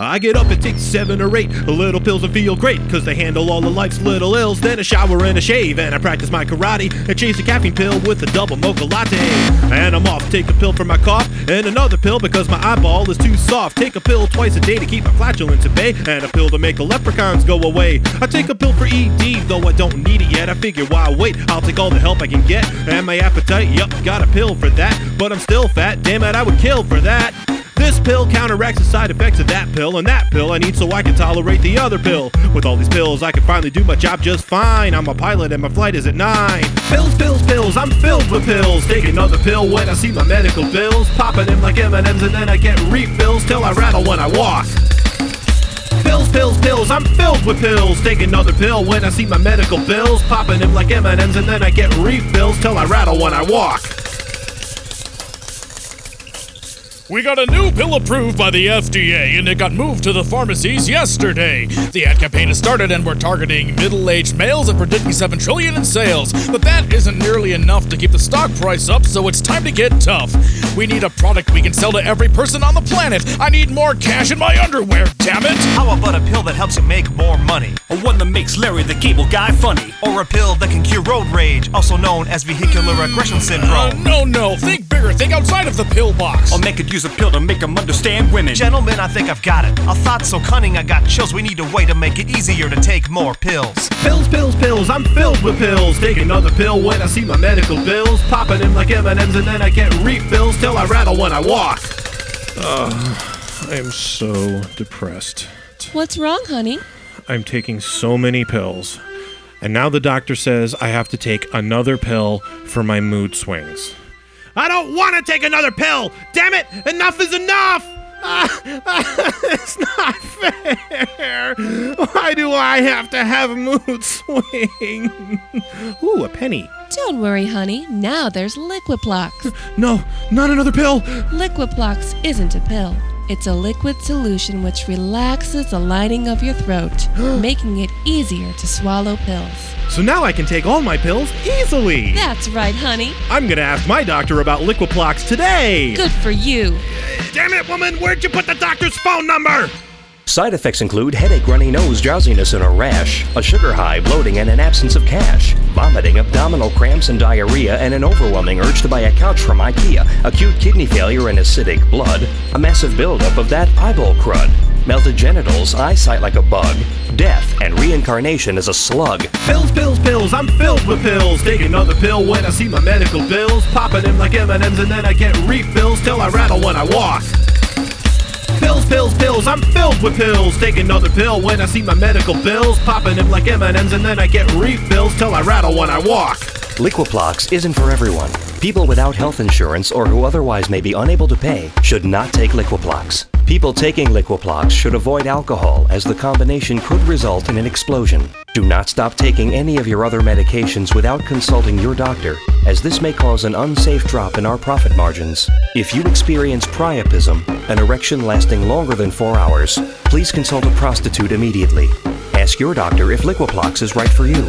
I get up and take seven or eight little pills and feel great, cause they handle all of life's little ills. Then a shower and a shave, and I practice my karate and chase a caffeine pill with a double mocha latte. And I'm off, take a pill for my cough, and another pill because my eyeball is too soft. Take a pill twice a day to keep my flatulence at bay, and a pill to make the leprechauns go away. I take a pill for ED, though I don't need it yet. I figure why wait, I'll take all the help I can get. And my appetite, yup, got a pill for that. But I'm still fat, damn it, I would kill for that. This pill counteracts the side effects of that pill, and that pill I need so I can tolerate the other pill. With all these pills, I can finally do my job just fine. I'm a pilot and my flight is at nine. Pills, pills, pills, I'm filled with pills. Take another pill when I see my medical bills. Popping them like M&Ms and then I get refills till I rattle when I walk. Pills, pills, pills, I'm filled with pills. Take another pill when I see my medical bills. Popping them like M&Ms and then I get refills till I rattle when I walk. We got a new pill approved by the FDA and it got moved to the pharmacies yesterday. The ad campaign has started and we're targeting middle-aged males and predicting 7 trillion in sales. But that isn't nearly enough to keep the stock price up, so it's time to get tough. We need a product we can sell to every person on the planet. I need more cash in my underwear, damn it! How about a pill that helps you make more money? Or one that makes Larry the Cable Guy funny. Or a pill that can cure road rage, also known as vehicular aggression Uh, syndrome? no, no, think bigger, think outside of the pill box. Or make it use a pill to make them understand women. Gentlemen, I think I've got it. A thought so cunning I got chills. We need a way to make it easier to take more pills. Pills, pills, pills, I'm filled with pills. Take another pill when I see my medical bills. Popping them like M&Ms and then I get refills till I rattle when I walk. Ugh, I am so depressed. What's wrong, honey? I'm taking so many pills. And now the doctor says I have to take another pill for my mood swings. I don't want to take another pill! Damn it! Enough is enough! it's not fair! Why do I have to have mood swings? Ooh, a penny. Don't worry, honey. Now there's Liquiplox. No, not another pill! Liquiplox isn't a pill. It's a liquid solution which relaxes the lining of your throat, making it easier to swallow pills. So now I can take all my pills easily! That's right, honey. I'm gonna ask my doctor about Liquiplox today! Good for you. Damn it, woman! Where'd you put the doctor's phone number? Side effects include headache, runny nose, drowsiness, and a rash, a sugar high, bloating, and an absence of cash, vomiting, abdominal cramps, and diarrhea, and an overwhelming urge to buy a couch from IKEA, acute kidney failure and acidic blood, a massive buildup of that eyeball crud, melted genitals, eyesight like a bug, death, and reincarnation as a slug. Pills, pills, pills, I'm filled with pills. Take another pill when I see my medical bills. Popping them like M&Ms and then I get refills till I rattle when I walk. Pills, pills, pills, I'm filled with pills. Take another pill when I see my medical bills. Popping them like M&Ms and then I get refills till I rattle when I walk. Liquiplox isn't for everyone. People without health insurance or who otherwise may be unable to pay should not take Liquiplox. People taking Liquiplox should avoid alcohol as the combination could result in an explosion. Do not stop taking any of your other medications without consulting your doctor, as this may cause an unsafe drop in our profit margins. If you experience priapism, an erection lasting longer than four hours, please consult a prostitute immediately. Ask your doctor if Liquiplox is right for you.